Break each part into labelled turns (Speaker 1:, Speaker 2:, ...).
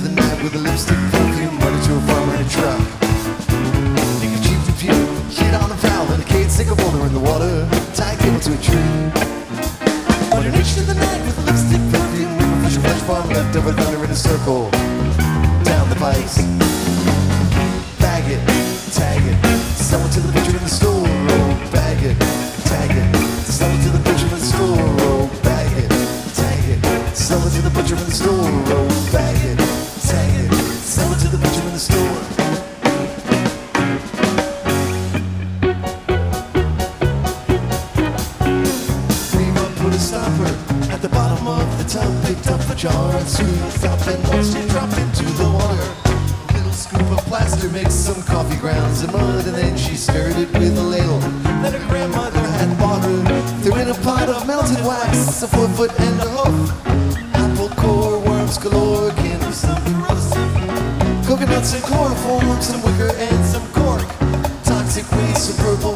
Speaker 1: bow the night with a lipstick perfume, running to a farmer in a truck. Think of cheap compute, shit on the foul, and a Kate stick a boulder in the water, tie a cable to a tree. Reached in the night with a lipstick perfume, fresh fresh farm left over thunder in a circle, down the pipes. Bag it, tag it, sell it to the butcher in the store. Oh, bag it, tag it, sell it to the butcher in the store. Oh, bag it, tag it, sell it to the butcher in the store. Oh, foot and watched it drop into the water. Little scoop of plaster, mixed some coffee grounds, and mud, and then she stirred it with a ladle. Then her grandmother had water, threw in a pot of melted wax, a foot, foot, and a hoof. Apple core, worms galore. Coconuts and chloroform, some wicker and some cork. Toxic waste, some purple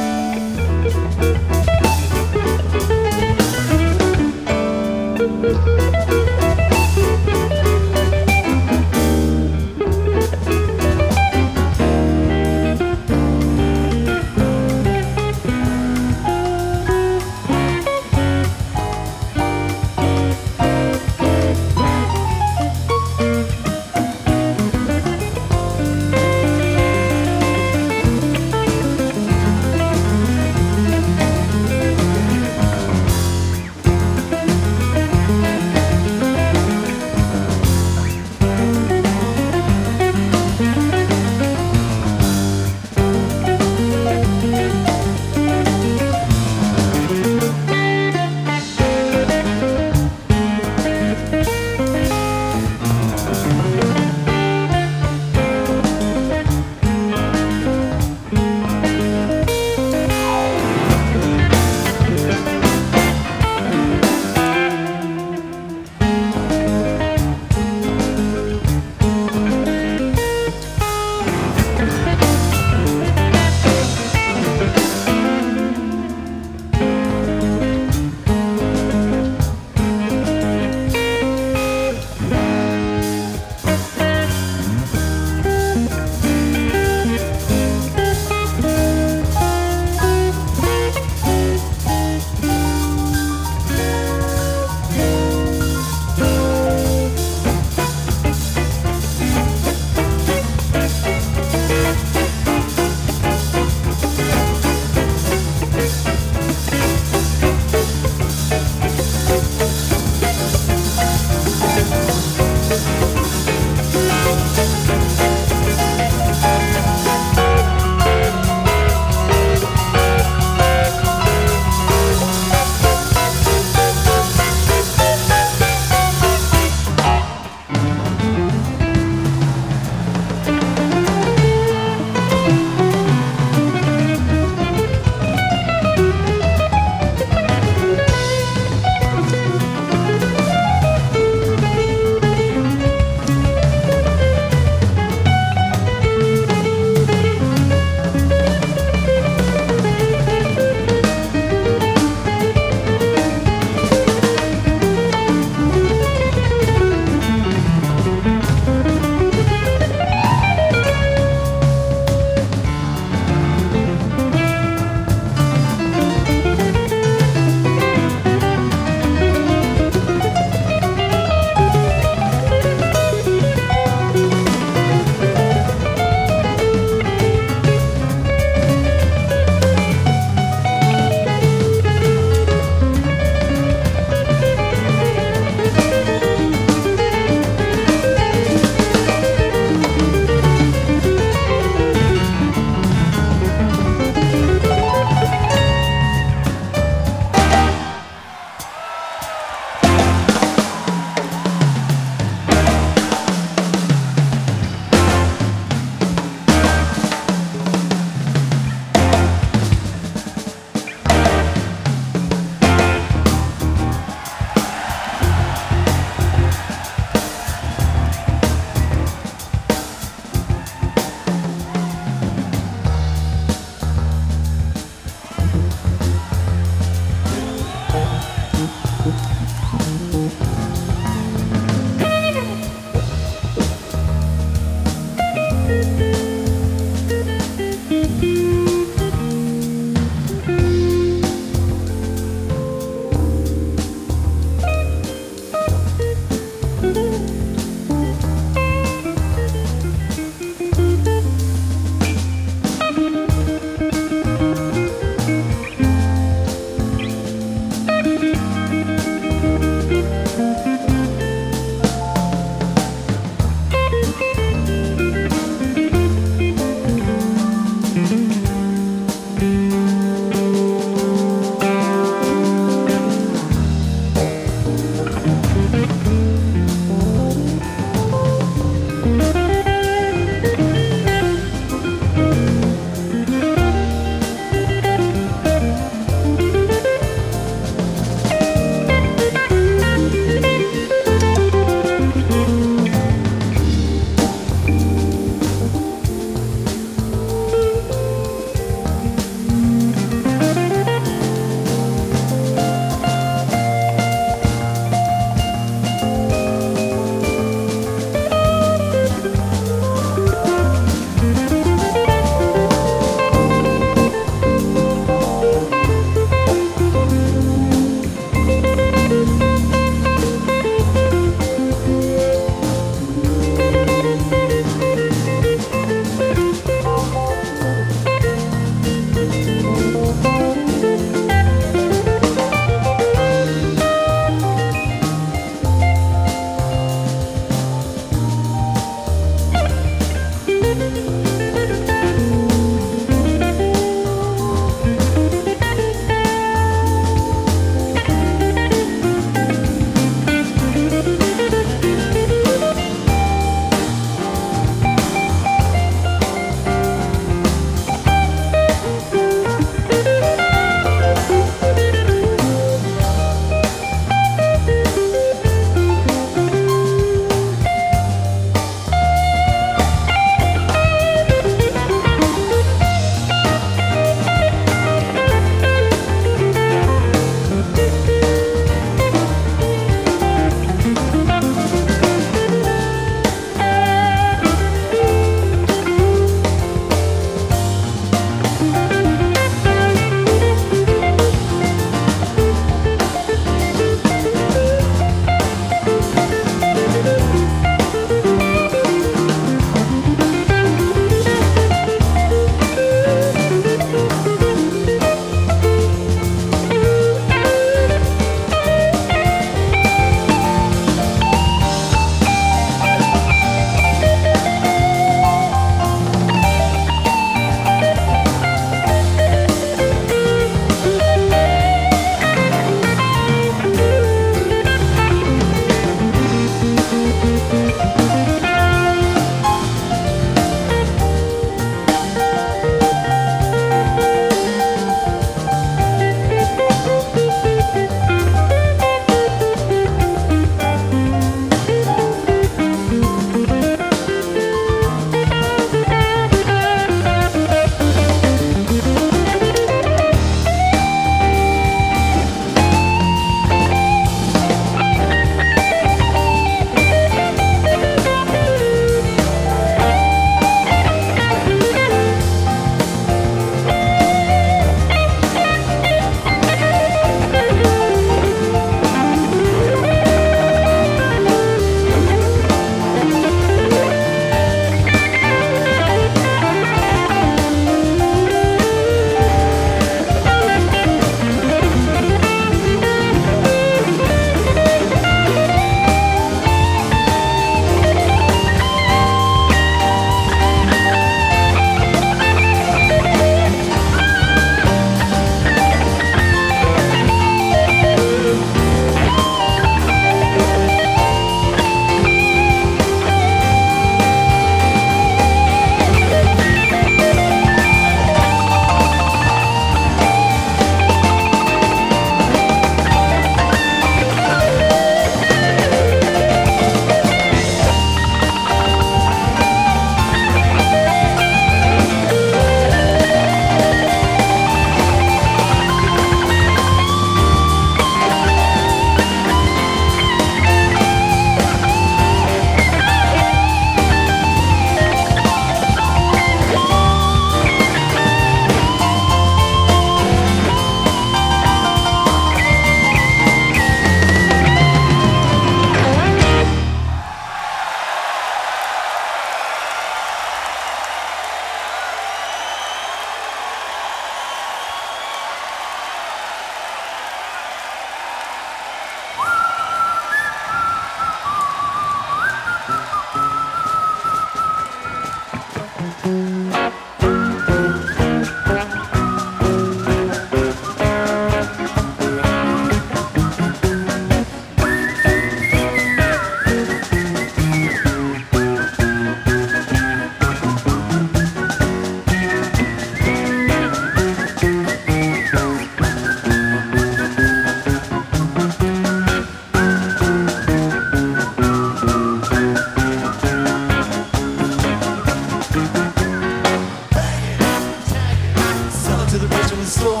Speaker 1: slow